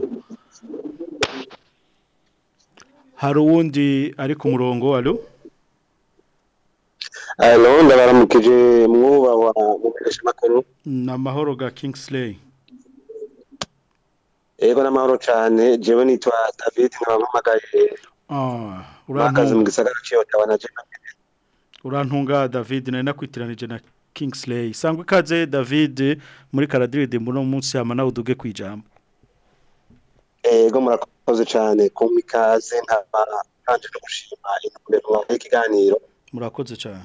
hari uwundi ari ku murongo? Alo Alo ndabaramukije mwubahwa mukoresha makuru. Ni amahoro ga Kingsley. Ego n'amahoro cyane. Jewe nitwa David nkabampamagaye ah bakaze mu gisagara cy'Ottawa na Jena urantunga David nari nakwitiranije na Kingsley. Sangwa ikaze David muri Karadiride muno munsi hama nawe uduge kwijambo Ego murakoze cyane. Kumpa ikaze nkaba kanje no gushima intumbero y'ikiganiro murakoze cyane.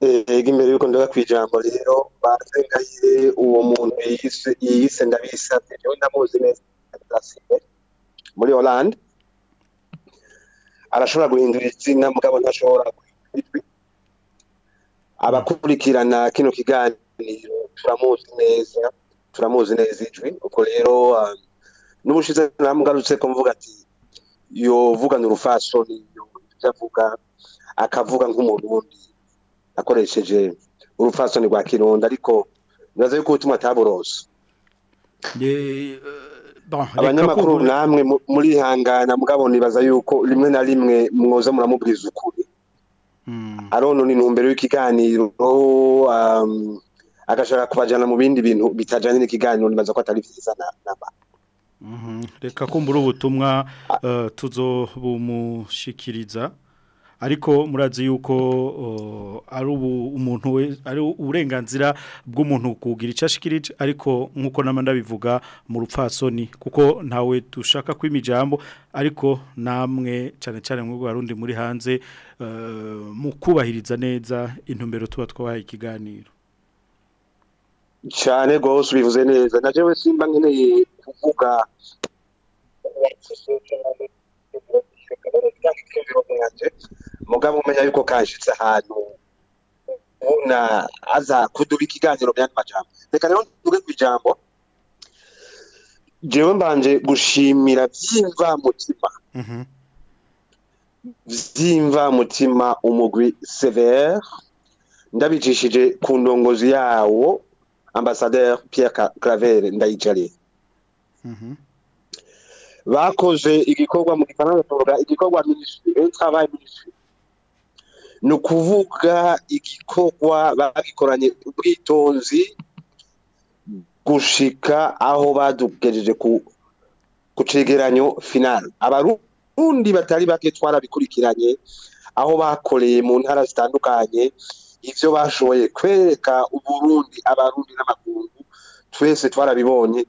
Ego imbere yuko ndaga kwijambo rero baze ngayire uwo muntu yise yise ndabisabye jewe ndamuzi neza muri Holland arashobora guhindura izina mugabo ntashobora guhindura abakurikirana kino kiganiro turamuzi neza turamuzi neza ijwi. Ubwo rero um, n'ubushize namugarutse ko mvuga ati yovugana urufasoni ivyo avuga. Akavuga nk'umurundi akoresheje urufasoni rwa kirundi ariko bibaza yuko ubutumwa ataburonse abanyamakuru namwe mu- murihangana mugabo nibaza yuko rimwe na rimwe mwoza muramubwiza ukuri. Aronona intumbero y'ikiganiro. Um, agashaka kubajana mu bindi bintu bitajanye n'ikiganiro nibaza ko atari vyiza na naba Mhm, reka kumbura ubutumwa eh, tuzobumushikiriza ariko murazi yuko ari umuntu ari uburenganzira bw'umuntu kugira icashikirije ariko nk'uko namanda bivuga mu rupfasoni kuko ntawe dushaka kwima ijambo ariko namwe cyane cyane mu Burundi muri hanze eh, mu kubahiriza neza intumbero tuba twahaye ikiganiro. Cyane gose ubivuze neza. Na jewe simba nkeneye kuvuga. Mugabo umenya yuko kashitse ahantu ubona aza kuduga ikiganiro byandi majambo. Reka rero nduge ku ijambo. Jewe mbanje gushimira vyimva mutima vyimva mutima umugwi severe. Ndabicishije ku ndongozi yawo ambassadeur Pierre Claver ndayicariye bakoze igikorwa mu tuvuga igikorwa ministry un travail ministry ni ukuvuga igikorwa bagikoranye ubwitonzi gushika aho badugejeje ku cegeranyo final. Abarundi batari bake twarabikurikiranye aho bakoreye mu ntara zitandukanye ivyo bashoboye kwereka uburundi abarundi n'amakungu twese twarabibonye.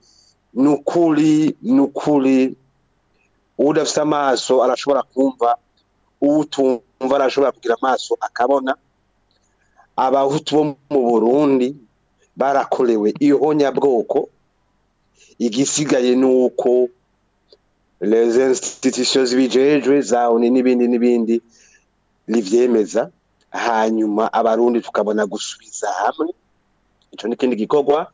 Nukuri nukuri udafite amaso arashobora kumva utumva arashobora kugira amaso akabona. Abahutu bo mu burundi barakorewe ihonyabwoko igisigaye nuko les institutions zibijejwe za oni n'ibindi n'ibindi rivyemeza hanyuma abarundi tukabona gusubiza hamwe. Ico n'ikindi gikorwa.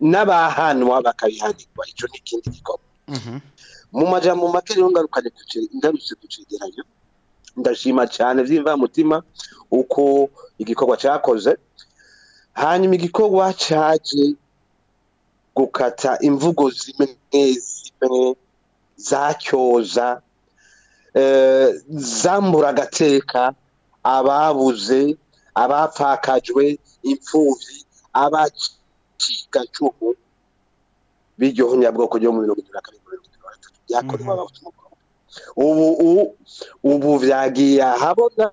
N'abahanwa bakabihanirwa. Ico n'ikindi gikorwa. Mu majambo make rero ngarukanye ngarutse ku ndashima cyane vy'imvamutima uko igikorwa cakoze. Hanyuma igikorwa caje gukata imvugo zimwe zimwe zacyoza eh, zambura agateka ababuze abapfakajwe imfuvyi abacikacumu b'iryo nyabwoko ryo mu mirongo itatu na kabiri mirongo itatu na gatatu byakorewe mu Burundi ubu ubu vyagiye ahabona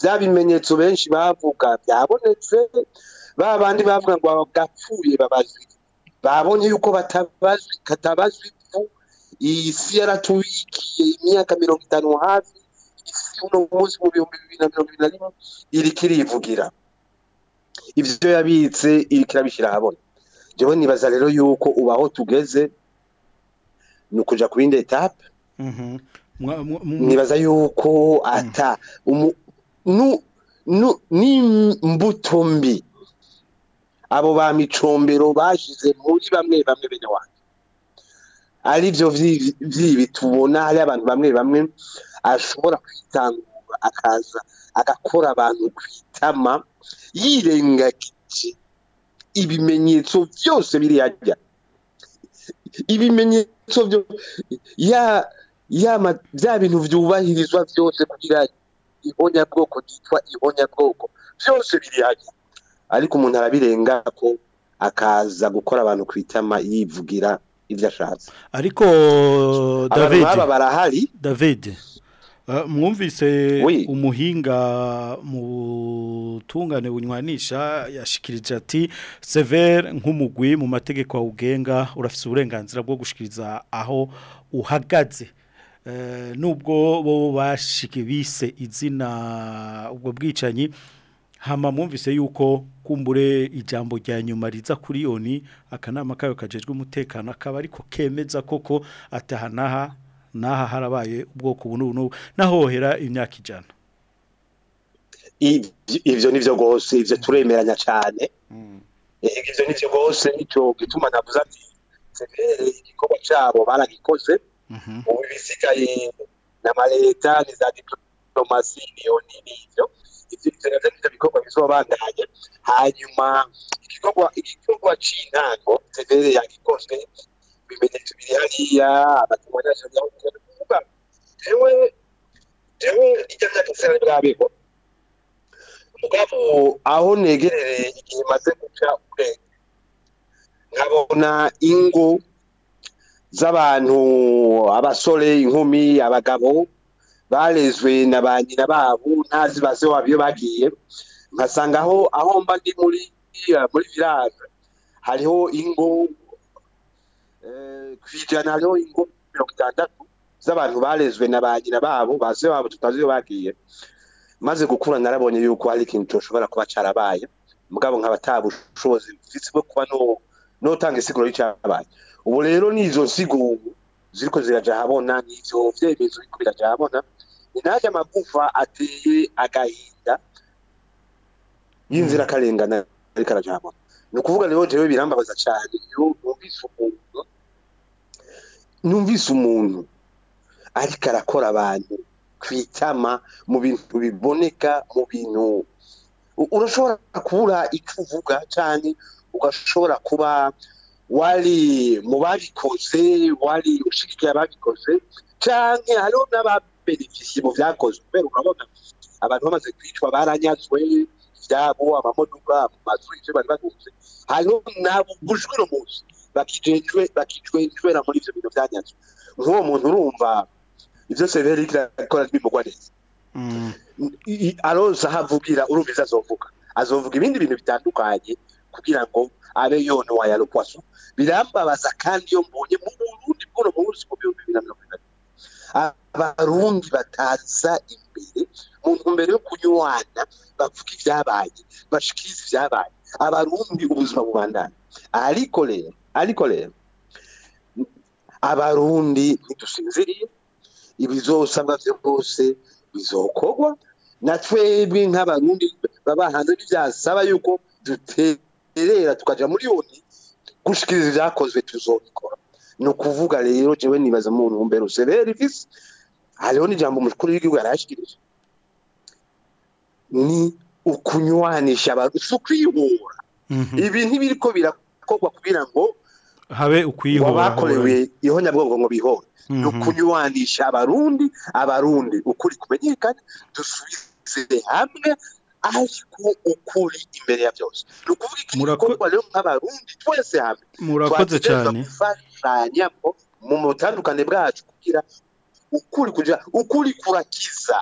bya bimenyetso benshi bavuga byabonetse ba bandi bavuga ngo bagapfuye babazwi. Babonye yuko batabazwi katabazwi iyi si yaratubikiye imyaka mirongo itanu hafi isi uno munsi mu bihumbi bibiri na mirongo ibiri na rimwe iriko irivugira. Ivyo yabitse iriko irabishyira ahabona. Jewe nibaza rero yuko ubu aho tugeze ni ukuja ku yindi etape. Mhm. Nibaza yuko ata nu- nu- n'imbuto mbi. Abo ba micombero bashize muri bamwe bamwe bene wanjye ari byo vyibi tubona hari abantu bamwe bamwe ashobora kwitangura akaza agakora abantu kwitama yirengagije. Ibimenyetso byose biri hajya ibimenyetso bya bintu byubahirizwa byose kugira ihonyabwoko ryitwa ihonyabwoko. Byose biri hajya ariko umuntu arabirenga ko akaza gukora abantu ku itama yivugira ibyo ashatse. Ariko abantu David barahari. David mwumvise umuhinga mu butungane bunywanisha yashikirije ati severe nk'umugwi mu mategeko awugenga urafise uburenganzira bwo gushikiriza aho uhagaze. Eh, nubwo bo bashike bise izina ubwo bwicanyi hama mwumvise yuko kumbure ijambo rya nyuma riza kuri oni akanama kayo kajejwe umutekano akaba ariko kemeza koko atahanaha naha harabaye ubwoko buno buno nahohera imyaka ijana. Ivyo nivyo gose ivyo turemeranya cyane Eh, ivyo nivyo gose nico gituma navuze ati severe igikorwa cabo baragikoze. Ubu ibisigaye n'amaleta ni za diplomasi niyo n'ibyo ivyo ivyo navyo nivyo bikorwa bizobandanya hanyuma igikorwa c'intango severe yagikozwe ibimenyetso biri hariya abatumwanyaje byaho kuvuga jewe jewe ijya myaka isera bwabego mugabo aho negereye igihe maze guca ubwenge nkabona ingo z'abantu abasore inkumi abagabo barezwe na ba nyina babo ntazi base wabo iyo bagiye. Nkasanga aho aho mba ndi muri muri village hariho ingo eh, kwijana hariho ingo mirongo itandatu z'abantu barezwe na ba nyina babo base wabo tutazi bagiye. Maze gukura narabonye yuko hari ikintu coshobora kuba carabaye mugabo nkaba atabushobozi mfise bwo kuba no notanga isiguro y'icyabaye. Ubu rero nizo nsiguro ziriko ziraja habona n'ivyo vyemezo biriko biraja habona ni naje amagufa ateye agahinda y'inzirakarengane ariko araja habona ni ukuvuga rero jewe birambabaza cane iyo numvise umuntu numvise umuntu. Ariko arakora abantu kwitama mu bintu biboneka mu bintu. Urashobora kubura icyo uvuga cyane ugashobora kuba wari mu babikoze wari ushigikiye ababikoze cyane hariho n'ababenefisiye mu byakozwe. Kubera urabona abantu bamaze kwicwa baranyazwe ibyabo amamodoka amazu ivyo bari batunze hariho nabo bujwe no munsi bakijwenjwera muri ivyo bintu byanyazwe nk'uwo muntu urumva ivyo severi ikora bimugwa neza. I- aroza havugira urumva ivyo azovuga. Azovuga ibindi bintu bitandukanye kugira ngo abe yone wayarukwaso birambabaza kandi iyo mbonye mu Burundi bw'uno munsi mu bihumbi bibiri na mirongo itatu abarundi bataza imbere mu ntumbero yo kunywana bavuga ibyabaye bashikiriza ibyabaye abarundi ubuzima bubandana. Ariko rero ariko rero abarundi ntidusinziriye. Ibizosabwa byose bizokorwa. Na twebwe nk'abarundi baba hanze ntibyasaba yuko duterera tukaja muri yoni gushikiriza ibyakozwe tuzobikora. Ni ukuvuga rero jewe nibaza mu ntumbero severe ifise hariho n'ijambo umukuru w'igihugu yarashikirije ni ukunywanisha abantu si ukwihura ibi ntibiriko birakorwa kugira ngo habe ukwihora wabakorewe ihonyabwongo ngo bihore. Ni Mhm. ukunywanisha abarundi abarundi. Ukuri kumenyekana dusubize hamwe ariko ukuri imbere ya byose. Ni ukuvuga iki gikorwa rero nk'abarundi twese hamwe. Murakoze cyane. gufashanya mu butandukane bwacu kugira ukuri kugira ukuri kurakiza.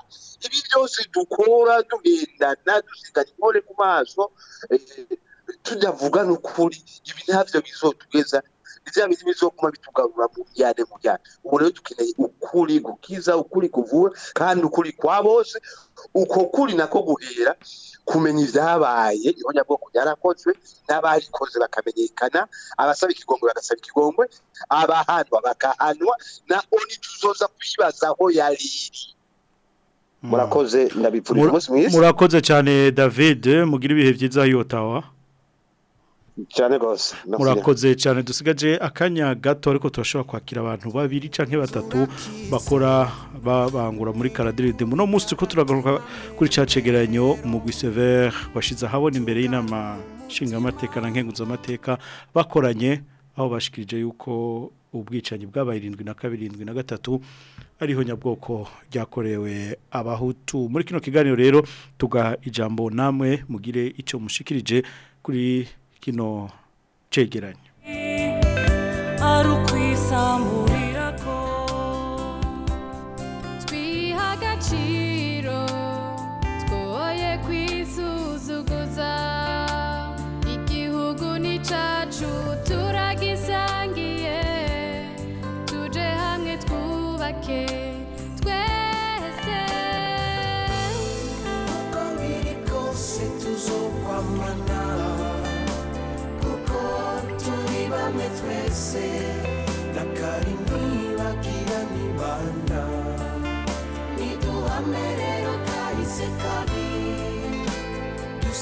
Ibi byose dukora tugendana dusigana inkore ku maso eh, tudavuga n'ukuri. Ibi ntabyo bizotugeza bya bintu bizokuma bitugarura mu byane mu byane ubu rero dukeneye ukuri gukiza ukuri kuvura kandi ukuri kwa bose. Uko kuri nako guhera kumenya ibyabaye ihonyabwoko ryarakozwe n'abarikoze bakamenyekana abasaba ikigongwe bagasaba ikigongwe abahanwa bakahanwa na oni tuzoza kwibaza aho yari iri murakoze ndabipfurije umunsi mwiza. murakoze cyane David. Mugira ibihe byiza yotawa. Cyane rwose. Murakoze cyane. Dusigaje akanya gato ariko turashobora kwakira abantu babiri canke batatu bakora babangura muri karadiride muno munsi ko turagaruka kuri ca cegeranyo umugwi Sever washize ahabona imbere y'inama nshingamateka na nkenguzamateka bakoranye aho bashikirije yuko ubwicanyi bwabaye irindwi na kabiri irindwi na gatatu ariho nyabwoko ryakorewe abahutu. Muri kino kiganiro rero tuga ijambo namwe mugire icyo mushikirije kuri kino cegeranyo ari ukwisamburira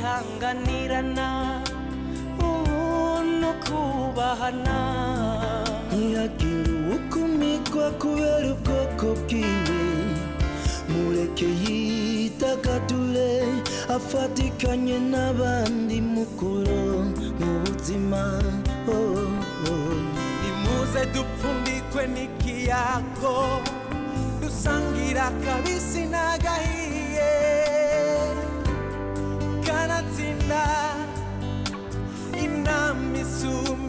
kwihanganirana ubuntu kubahana ntihagire uwukumikwa kubera ubwoko bwiwe. Mureke yitagadure afatikanye n'abandi mukuru mu buzima. Oh, oh. nimuze dupfundikwe n'ikiyago dusangira akabisi n'agahiye inama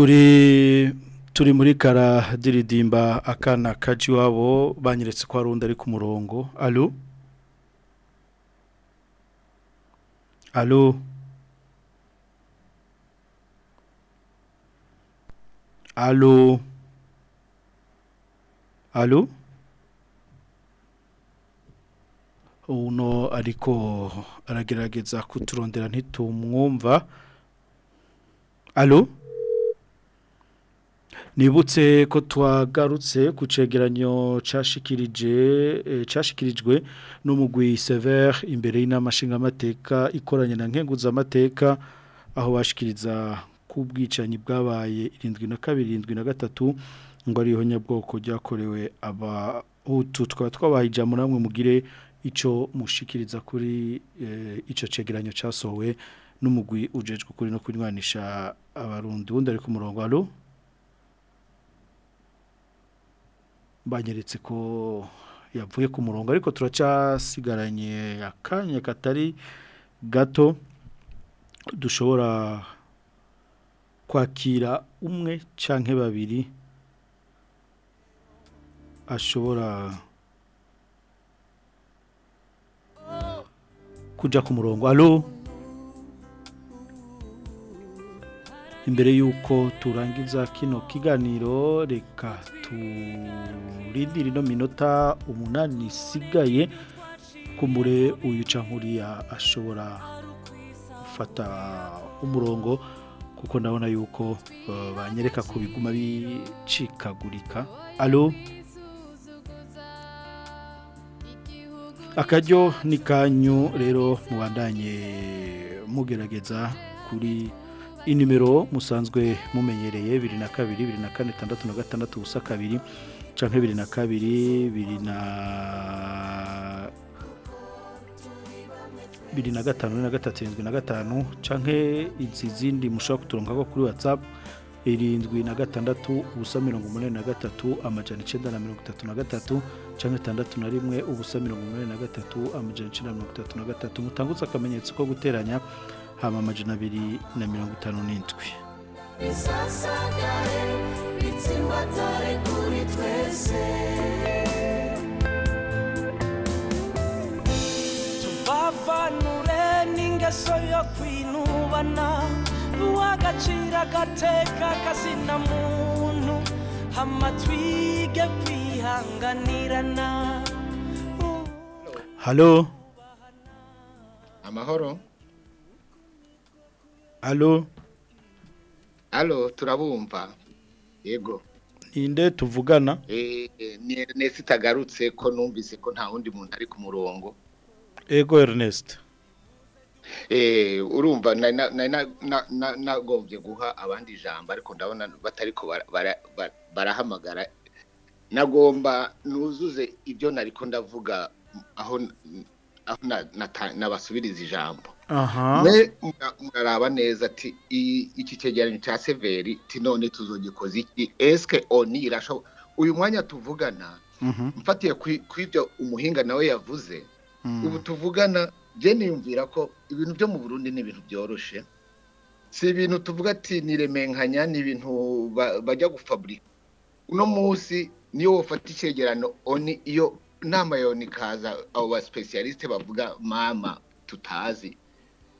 turi turi muri kara diridimba akana kaji wabo banyeretse ko harundi ari ku murongo. Alo alo alo alo uno ariko aragerageza kuturondera ntitumwumva. Allo? Nibutse ko twagarutse ku cegeranyo cashikirije eh, n'umugwi Sever imbere y'inamashinga amateka ikoranye na nkenguza amateka aho bashikiriza kubwicanyi bwabaye 72 73 ngo ariho nyabwoko ryakorewe aba utu twaba twabaye ijambo namwe mugire ico mushikiriza kuri eh, ico cegeranyo casohowe n'umugwi ujejwe kuri no kunywanisha abarundi. Wundi ari ku murongo. Allo? Banyeretse ko yavuye ku murongo ariko turacasigaranye akanya katari gato. Dushobora kwakira umwe canke babiri ashobora kuja ku murongo. Allo? Imbere yuko turangiza kino kiganiro reka turindire ino minota umunani isigaye kumbure uyu cankuriya ashobora gufata umurongo kuko ndabona yuko uh, banyereka ko biguma bicikagurika. Allo? Akaryo ni kanyu rero mubandanye mugerageza kuri inimero musanzwe mumenyereye bibiri na kabiri bibiri na kane tandatu na gatandatu ubusa kabiri canke bibiri na kabiri bibiri na bibiri na gatanu na gatatu irindwi na gatanu canke izi zindi mushobora kuturongako kuri whatsapp irindwi na gatandatu ubusa mirongo umunani na gatatu amajana icenda na mirongo itatu na gatatu canke itandatu na rimwe ubusa mirongo umunani na gatatu amajana icenda na mirongo itatu na gatatu. Mutangutse akamenyetso ko guteranya hama amajana abiri na mirongo itanu n'indwi. Bisasagare bitsimbatare kuri twese. Tuvavanure n'ingeso yo kwinubana uw'agaciro agateka kazina muntu hama twige kwihanganirana. Halo? Amahoro? Halo alo turabumva. Yego. Ninde tuvugana? Eh, ni Ernest itagarutse ko numvise ko nta wundi muntu ari ku murongo. Ego Ernest. Eh, urumva nari na- nari na- na- na- nagombye guha abandi ijambo ariko ndabona bara- bara- barahamagara. Nagomba nuzuze ibyo nariko ndavuga aho nabasubiriza ijambo. Muraraba neza ati iki cyegeranyo cya severi none tuzogikoza iki? Eske oni uyu mwanya tuvugana Mhm. mfatiye kwi- kw'ibyo umuhinga nawe yavuze Mm. ubu tuvugana je niyumvira ko ibintu byo mu Burundi ni ibintu byoroshe. Si ibintu tuvuga ati niremenkanya ni ibintu ba- bajya gufabrika. Uno munsi niyo wofata icyegerano oni iyo nama yoni kaza abo ba specialiste bavuga mama tutazi.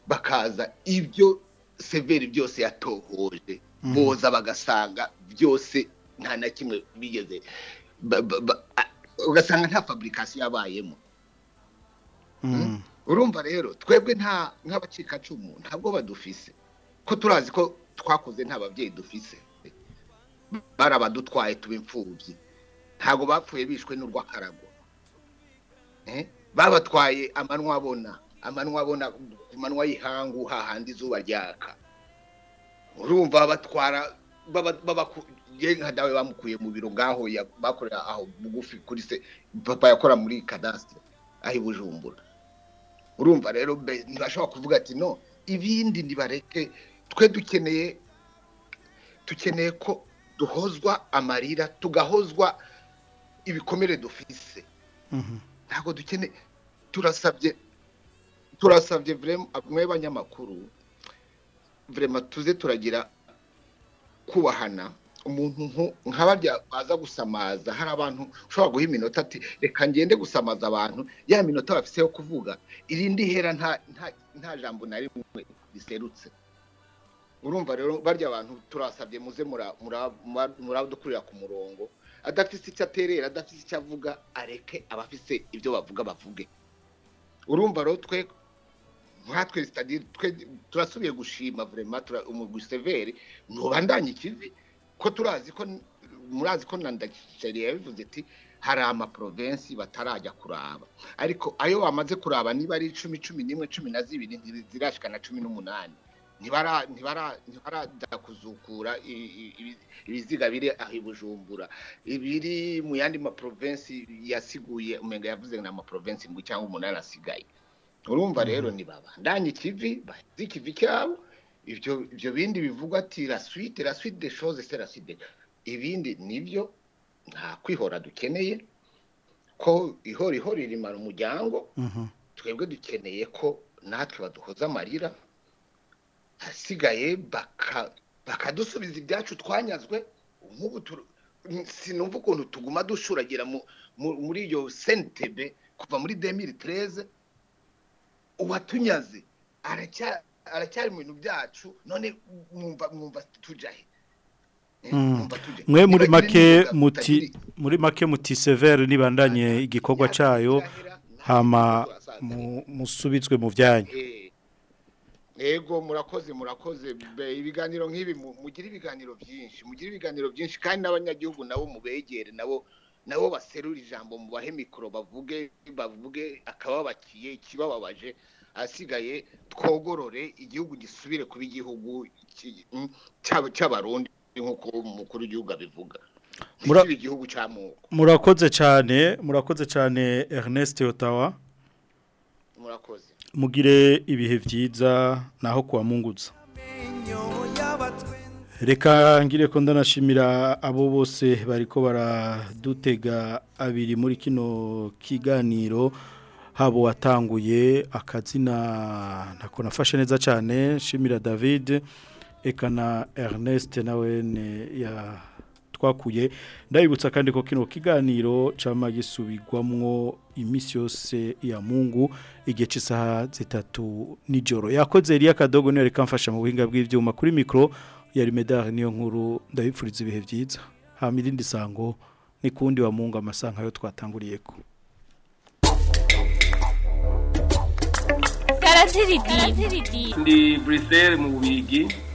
Bakaza ibyo severi byose yatohoje Mhm. boza bagasanga byose nta na kimwe bigeze. Ugasanga nta fabrication yabayemo. Mm. urumva rero twebwe nta nk'abacikacumu ntabwo badufise. Ko turazi ko twakoze nta babyeyi dufise. Bari abadutwaye tuba imfubyi ntabwo bapfuye bishwe n'urw'akarago? Babatwaye amanwa abona amanwa abona ku manwa y'ihangu hahandi izuba ryaka. Urumva batwara nka dawe bamukuye mu biro ngaho bakorera aho bugufi kuri se papa yakora muri kadasitire aho i bujumbura. Urumva rero ntibashobora kuvuga ati no ibindi nibareke twe dukeneye dukeneye ko duhozwa amarira tugahozwa ibikomere dufise. Ntabwo dukeneye turasabye turasabye mwe banyamakuru vrema tuze turagira kubahana. Umuntu nku- nka barya baza gusamaza hari abantu ushobora guha iminota ati reka ngende gusamaza abantu. Ya minota bafise yo kuvuga irindi hera nta jambo na rimwe riserutse. Urumva rero barya abantu turasabye muze mura- mura- mura- muradukurira ku murongo. Adafise icyo aterera adafise icyo avuga areke abafise ibyo bavuga bavuge. Urumva rero twe nkatwe turasubiye gushima umugwi severe ntubandanye ikivi ko turazi ko murazi ko na ndakishariye yabivuze ati hari ama province batarajya kuraba. Ariko ayo bamaze kuraba niba ari 10 11 12 ntizirashika na 18 ntibara ntibara ntibaraza kuzukura i- ibi- ibiziga biri aho i Bujumbura. Ibiri mu yandi ma province yasiguye umenga yavuze na ma province ngo cyangwa umunani asigaye. Urumva rero ni baba ndanye ikivi bazi ikivi cyabo ibyo bindi bivugwa ati la suite la suite des choses c'est la suite des- ibindi ni byo nta kwihora dukeneye ko ihora ihora rimara umuryango. Twebwe dukeneye ko natwe baduhoza amarira hasigaye baka bakadusubiza ibyacu twanyazwe nk'ubu sinumva ukuntu tuguma dushuragira mu- mu- muri iyo sentebe kuva muri 2013 uwatunyaze aracya- aracyari mu bintu byacu none mwumva mwumva tujahe Mm. mwe muri make muti muri make muti severe nibandanye igikorwa cayo hama mu- musubizwe mu byanyu Ego murakoze murakoze. Ibiganiro nk'ibi mu- mugira ibiganiro byinshi mugira ibiganiro byinshi. Kandi n'abanyagihugu nabo mubegere nabo nabo baserura ijambo mu bahe mikoro bavuge bavuge akababakiye ikibababaje. Asigaye twogorore igihugu gisubire kuba igihugu cy'abarundi nk'uko umukuru w'igihugu abivuga. Igihugu cy'amoko murakoze cyane murakoze cyane Ernest Otawa murakoze. Mugire ibihe byiza naho kuwa munguza reka ngire ko ndanashimira abo bose bariko baradutega abiri muri kino kiganiro habo watanguye akazina ntako nafashe neza cyane shimira David eka na Ernest nawe ya twakuye. Ndabibutsa kandi ko kino kiganiro cama gisubirwamwo imisi yose ya Mungu igihe cy'isaha zitatu nijoro. Yakoze Elia Kadogo niyo reka mfasha mu buhinga bw'ivyuma kuri micro yari medal niyo nkuru ndabipfuriza ibihe byiza hama irindi sango ni kundi wa Mungu amasanka yo twatanguriyeko. Ndi Bruxelles mu bubigi